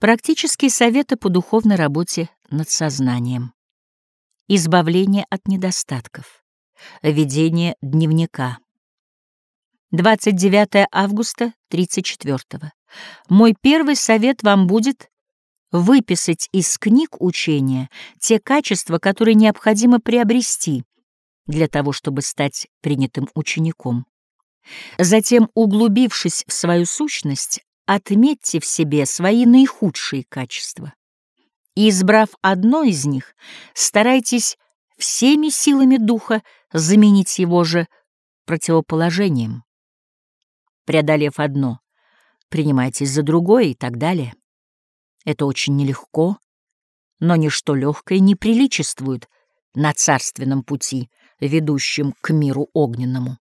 Практические советы по духовной работе над сознанием. Избавление от недостатков. Ведение дневника. 29 августа 34 -го. Мой первый совет вам будет выписать из книг учения те качества, которые необходимо приобрести для того, чтобы стать принятым учеником. Затем, углубившись в свою сущность, отметьте в себе свои наихудшие качества. И, избрав одно из них, старайтесь всеми силами духа заменить его же противоположением. Преодолев одно, принимайтесь за другое и так далее. Это очень нелегко, но ничто легкое не приличествует на царственном пути, ведущем к миру огненному.